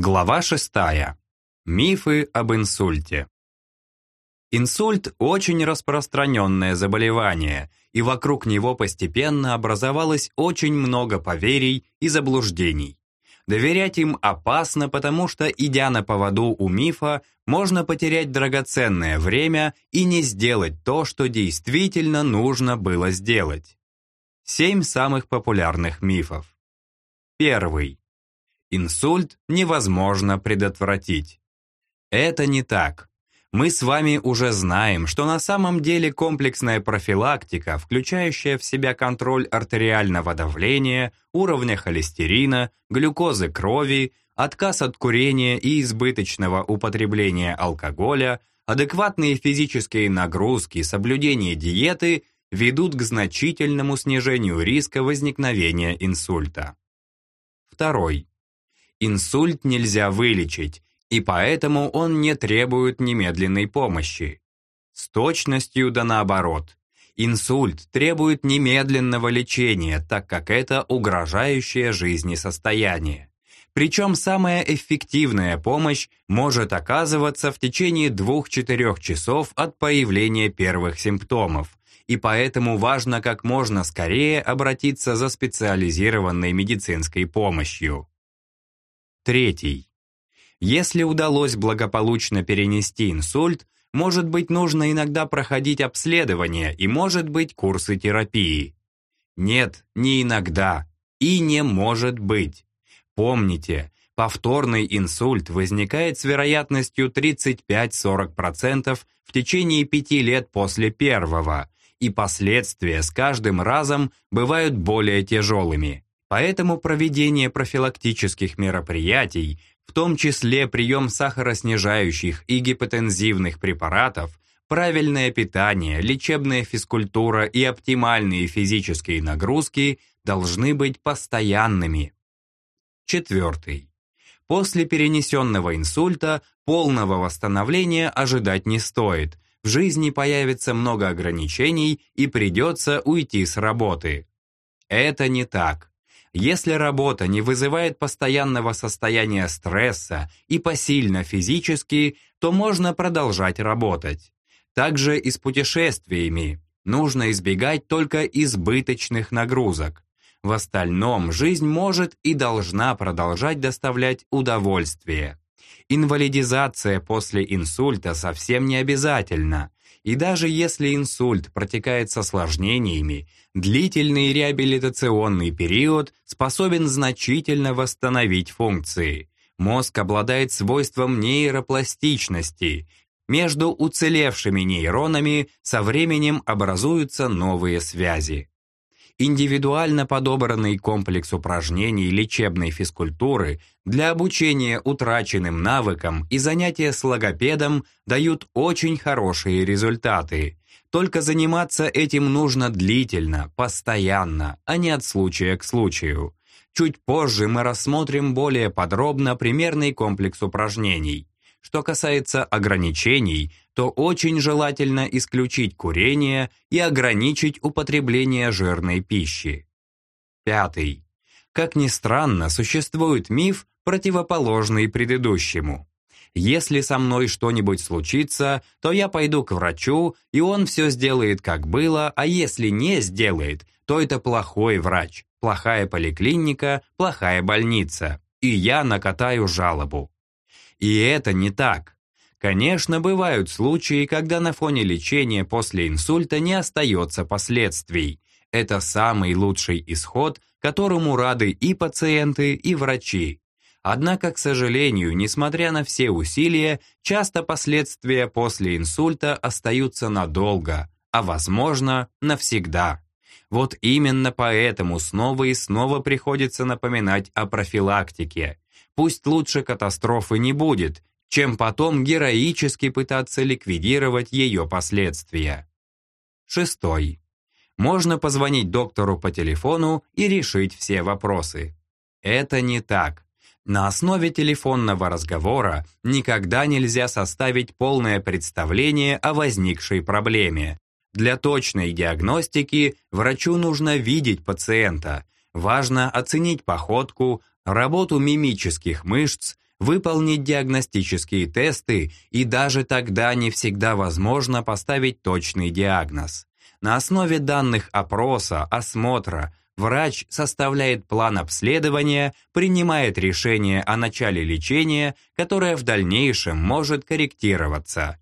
Глава 6. Мифы об инсульте. Инсульт – очень распространенное заболевание, и вокруг него постепенно образовалось очень много поверий и заблуждений. Доверять им опасно, потому что, идя на поводу у мифа, можно потерять драгоценное время и не сделать то, что действительно нужно было сделать. Семь самых популярных мифов. Первый. Инсульт невозможно предотвратить. Это не так. Мы с вами уже знаем, что на самом деле комплексная профилактика, включающая в себя контроль артериального давления, уровня холестерина, глюкозы крови, отказ от курения и избыточного употребления алкоголя, адекватные физические нагрузки, соблюдение диеты ведут к значительному снижению риска возникновения инсульта. Второй. Инсульт нельзя вылечить, и поэтому он не требует немедленной помощи. С точностью да наоборот. Инсульт требует немедленного лечения, так как это угрожающее жизни состояние. Причем самая эффективная помощь может оказываться в течение 2-4 часов от появления первых симптомов, и поэтому важно как можно скорее обратиться за специализированной медицинской помощью. Третий. Если удалось благополучно перенести инсульт, может быть нужно иногда проходить обследование и может быть курсы терапии. Нет, не иногда. И не может быть. Помните, повторный инсульт возникает с вероятностью 35-40% в течение 5 лет после первого, и последствия с каждым разом бывают более тяжелыми. Поэтому проведение профилактических мероприятий, в том числе прием сахароснижающих и гипотензивных препаратов, правильное питание, лечебная физкультура и оптимальные физические нагрузки должны быть постоянными. Четвертый. После перенесенного инсульта полного восстановления ожидать не стоит. В жизни появится много ограничений и придется уйти с работы. Это не так. Если работа не вызывает постоянного состояния стресса и посильно физически, то можно продолжать работать. Также и с путешествиями. Нужно избегать только избыточных нагрузок. В остальном жизнь может и должна продолжать доставлять удовольствие. Инвалидизация после инсульта совсем не обязательна. И даже если инсульт протекает с осложнениями, длительный реабилитационный период способен значительно восстановить функции. Мозг обладает свойством нейропластичности. Между уцелевшими нейронами со временем образуются новые связи. Индивидуально подобранный комплекс упражнений лечебной физкультуры для обучения утраченным навыкам и занятия с логопедом дают очень хорошие результаты. Только заниматься этим нужно длительно, постоянно, а не от случая к случаю. Чуть позже мы рассмотрим более подробно примерный комплекс упражнений. Что касается ограничений, то очень желательно исключить курение и ограничить употребление жирной пищи. Пятый. Как ни странно, существует миф, противоположный предыдущему. Если со мной что-нибудь случится, то я пойду к врачу, и он все сделает как было, а если не сделает, то это плохой врач, плохая поликлиника, плохая больница, и я накатаю жалобу. И это не так. Конечно, бывают случаи, когда на фоне лечения после инсульта не остается последствий. Это самый лучший исход, которому рады и пациенты, и врачи. Однако, к сожалению, несмотря на все усилия, часто последствия после инсульта остаются надолго, а возможно, навсегда. Вот именно поэтому снова и снова приходится напоминать о профилактике. Пусть лучше катастрофы не будет, чем потом героически пытаться ликвидировать ее последствия. Шестой. Можно позвонить доктору по телефону и решить все вопросы. Это не так. На основе телефонного разговора никогда нельзя составить полное представление о возникшей проблеме. Для точной диагностики врачу нужно видеть пациента. Важно оценить походку, работу мимических мышц, выполнить диагностические тесты, и даже тогда не всегда возможно поставить точный диагноз. На основе данных опроса, осмотра, врач составляет план обследования, принимает решение о начале лечения, которое в дальнейшем может корректироваться.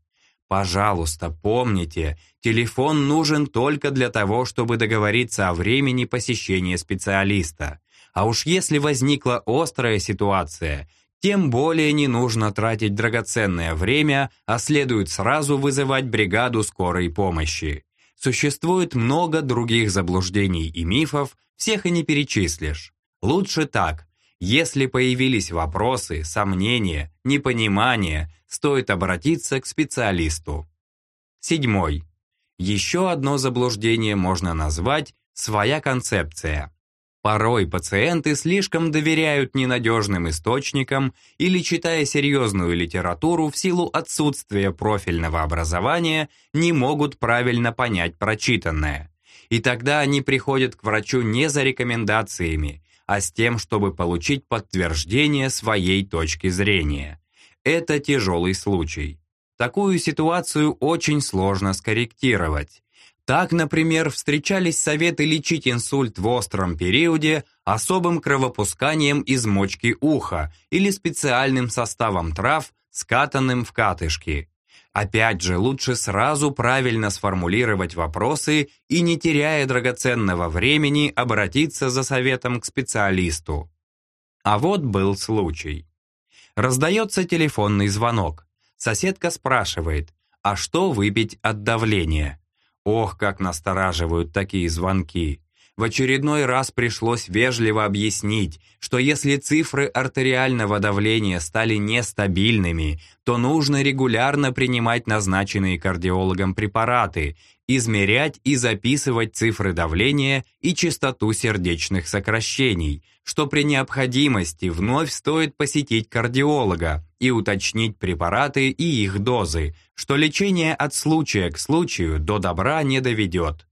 Пожалуйста, помните, телефон нужен только для того, чтобы договориться о времени посещения специалиста. А уж если возникла острая ситуация, тем более не нужно тратить драгоценное время, а следует сразу вызывать бригаду скорой помощи. Существует много других заблуждений и мифов, всех и не перечислишь. Лучше так. Если появились вопросы, сомнения, непонимания, стоит обратиться к специалисту. Седьмой. Еще одно заблуждение можно назвать «своя концепция». Порой пациенты слишком доверяют ненадежным источникам или, читая серьезную литературу, в силу отсутствия профильного образования, не могут правильно понять прочитанное. И тогда они приходят к врачу не за рекомендациями, а с тем, чтобы получить подтверждение своей точки зрения. Это тяжелый случай. Такую ситуацию очень сложно скорректировать. Так, например, встречались советы лечить инсульт в остром периоде особым кровопусканием из мочки уха или специальным составом трав, скатанным в катышки. Опять же, лучше сразу правильно сформулировать вопросы и, не теряя драгоценного времени, обратиться за советом к специалисту. А вот был случай. Раздается телефонный звонок. Соседка спрашивает, а что выпить от давления? Ох, как настораживают такие звонки. В очередной раз пришлось вежливо объяснить, что если цифры артериального давления стали нестабильными, то нужно регулярно принимать назначенные кардиологом препараты, измерять и записывать цифры давления и частоту сердечных сокращений, что при необходимости вновь стоит посетить кардиолога и уточнить препараты и их дозы, что лечение от случая к случаю до добра не доведет.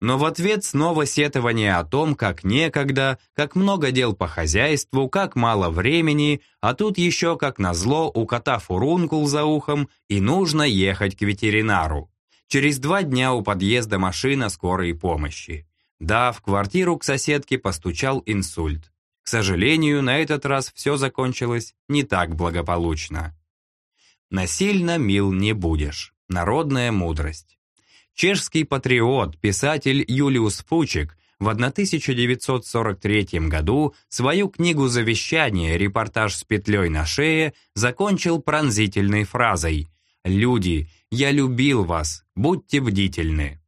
Но в ответ снова сетование о том, как некогда, как много дел по хозяйству, как мало времени, а тут еще, как назло, у кота фурункул за ухом и нужно ехать к ветеринару. Через два дня у подъезда машина скорой помощи. Да, в квартиру к соседке постучал инсульт. К сожалению, на этот раз все закончилось не так благополучно. Насильно мил не будешь. Народная мудрость. Чешский патриот, писатель Юлиус Фучик в 1943 году свою книгу «Завещание. Репортаж с петлей на шее» закончил пронзительной фразой «Люди, я любил вас, будьте бдительны».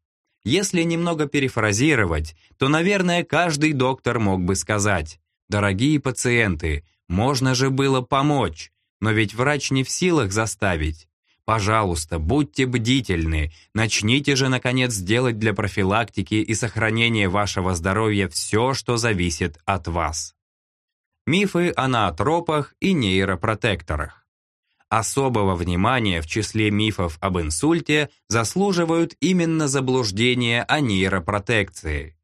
Если немного перефразировать, то, наверное, каждый доктор мог бы сказать Дорогие пациенты, можно же было помочь, но ведь врач не в силах заставить. Пожалуйста, будьте бдительны, начните же, наконец, делать для профилактики и сохранения вашего здоровья все, что зависит от вас. Мифы о наотропах и нейропротекторах. Особого внимания в числе мифов об инсульте заслуживают именно заблуждения о нейропротекции.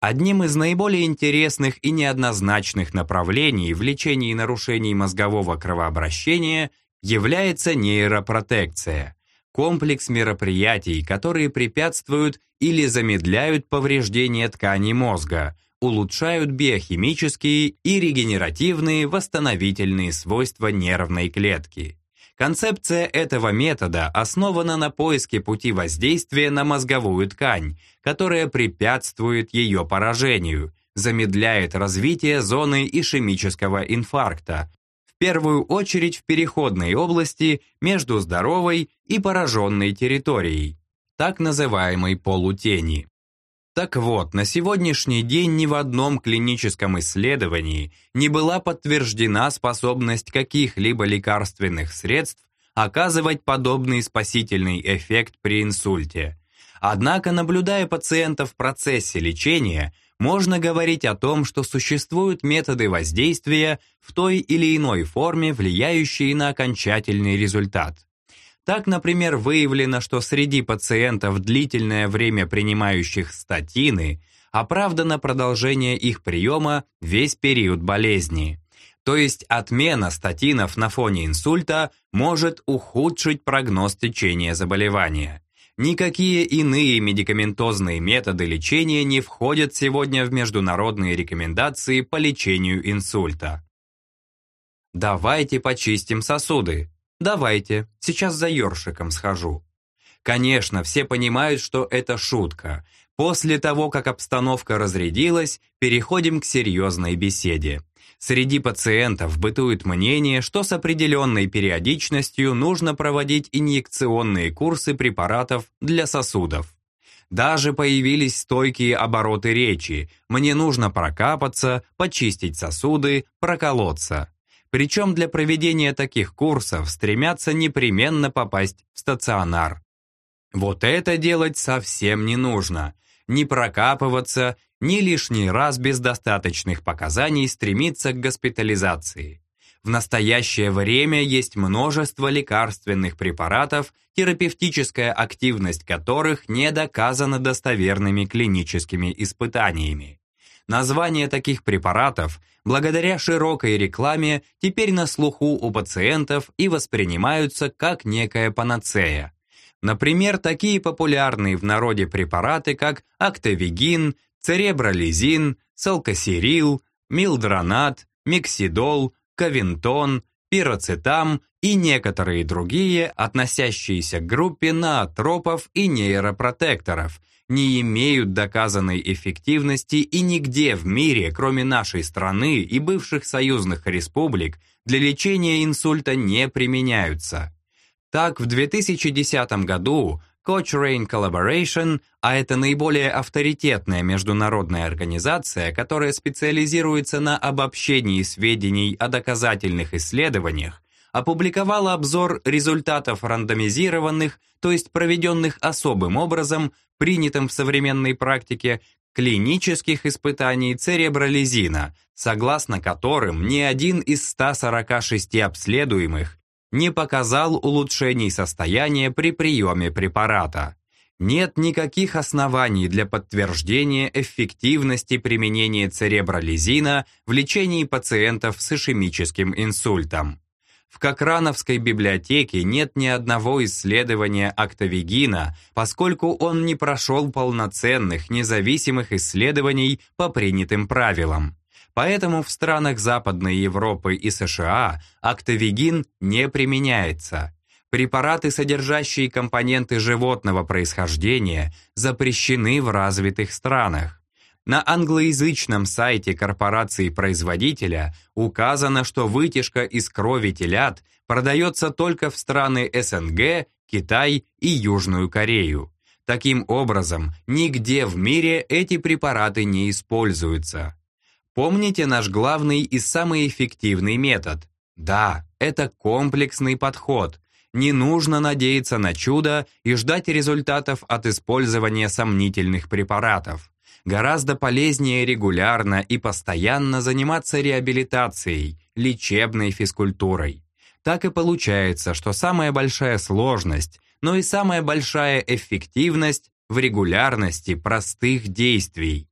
Одним из наиболее интересных и неоднозначных направлений в лечении нарушений мозгового кровообращения является нейропротекция – комплекс мероприятий, которые препятствуют или замедляют повреждение тканей мозга, улучшают биохимические и регенеративные восстановительные свойства нервной клетки. Концепция этого метода основана на поиске пути воздействия на мозговую ткань, которая препятствует ее поражению, замедляет развитие зоны ишемического инфаркта, в первую очередь в переходной области между здоровой и пораженной территорией, так называемой полутени. Так вот, на сегодняшний день ни в одном клиническом исследовании не была подтверждена способность каких-либо лекарственных средств оказывать подобный спасительный эффект при инсульте. Однако, наблюдая пациента в процессе лечения, можно говорить о том, что существуют методы воздействия в той или иной форме, влияющие на окончательный результат. Так, например, выявлено, что среди пациентов, длительное время принимающих статины, оправдано продолжение их приема весь период болезни. То есть отмена статинов на фоне инсульта может ухудшить прогноз течения заболевания. Никакие иные медикаментозные методы лечения не входят сегодня в международные рекомендации по лечению инсульта. Давайте почистим сосуды. Давайте, сейчас за ёршиком схожу. Конечно, все понимают, что это шутка. После того, как обстановка разрядилась, переходим к серьезной беседе. Среди пациентов бытует мнение, что с определенной периодичностью нужно проводить инъекционные курсы препаратов для сосудов. Даже появились стойкие обороты речи «мне нужно прокапаться, почистить сосуды, проколоться». Причем для проведения таких курсов стремятся непременно попасть в стационар. Вот это делать совсем не нужно. Не прокапываться, ни лишний раз без достаточных показаний стремиться к госпитализации. В настоящее время есть множество лекарственных препаратов, терапевтическая активность которых не доказана достоверными клиническими испытаниями. Названия таких препаратов, благодаря широкой рекламе, теперь на слуху у пациентов и воспринимаются как некая панацея. Например, такие популярные в народе препараты, как актовигин, церебролизин, салкосерил, милдронат, миксидол, кавинтон, пироцетам и некоторые другие, относящиеся к группе наотропов и нейропротекторов, не имеют доказанной эффективности и нигде в мире, кроме нашей страны и бывших союзных республик, для лечения инсульта не применяются. Так, в 2010 году Cochrane Collaboration, а это наиболее авторитетная международная организация, которая специализируется на обобщении сведений о доказательных исследованиях, опубликовала обзор результатов рандомизированных, то есть проведенных особым образом, принятым в современной практике, клинических испытаний церебролизина, согласно которым ни один из 146 обследуемых не показал улучшений состояния при приеме препарата. Нет никаких оснований для подтверждения эффективности применения церебролизина в лечении пациентов с ишемическим инсультом. В Кокрановской библиотеке нет ни одного исследования актовигина, поскольку он не прошел полноценных независимых исследований по принятым правилам. Поэтому в странах Западной Европы и США актовигин не применяется. Препараты, содержащие компоненты животного происхождения, запрещены в развитых странах. На англоязычном сайте корпорации-производителя указано, что вытяжка из крови телят продается только в страны СНГ, Китай и Южную Корею. Таким образом, нигде в мире эти препараты не используются. Помните наш главный и самый эффективный метод? Да, это комплексный подход. Не нужно надеяться на чудо и ждать результатов от использования сомнительных препаратов. Гораздо полезнее регулярно и постоянно заниматься реабилитацией, лечебной физкультурой. Так и получается, что самая большая сложность, но и самая большая эффективность в регулярности простых действий,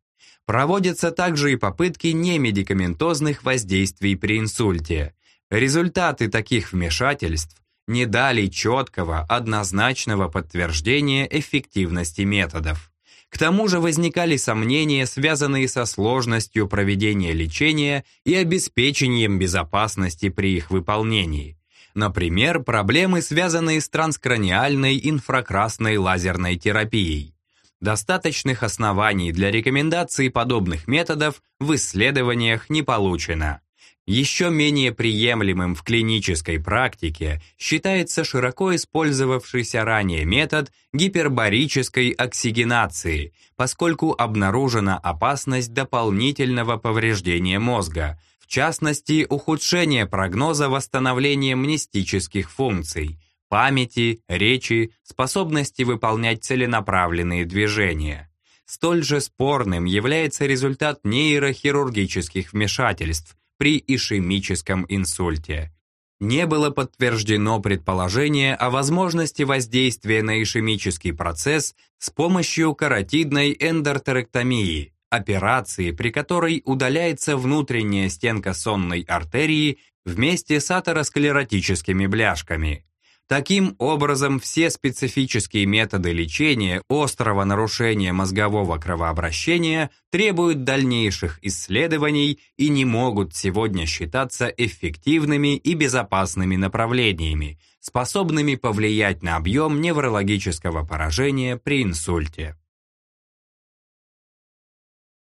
Проводятся также и попытки немедикаментозных воздействий при инсульте. Результаты таких вмешательств не дали четкого, однозначного подтверждения эффективности методов. К тому же возникали сомнения, связанные со сложностью проведения лечения и обеспечением безопасности при их выполнении. Например, проблемы, связанные с транскраниальной инфракрасной лазерной терапией. Достаточных оснований для рекомендации подобных методов в исследованиях не получено. Еще менее приемлемым в клинической практике считается широко использовавшийся ранее метод гипербарической оксигенации, поскольку обнаружена опасность дополнительного повреждения мозга, в частности, ухудшение прогноза восстановления мнестических функций, памяти, речи, способности выполнять целенаправленные движения. Столь же спорным является результат нейрохирургических вмешательств при ишемическом инсульте. Не было подтверждено предположение о возможности воздействия на ишемический процесс с помощью каротидной эндортерэктомии, операции, при которой удаляется внутренняя стенка сонной артерии вместе с атеросклеротическими бляшками. Таким образом, все специфические методы лечения острого нарушения мозгового кровообращения требуют дальнейших исследований и не могут сегодня считаться эффективными и безопасными направлениями, способными повлиять на объем неврологического поражения при инсульте.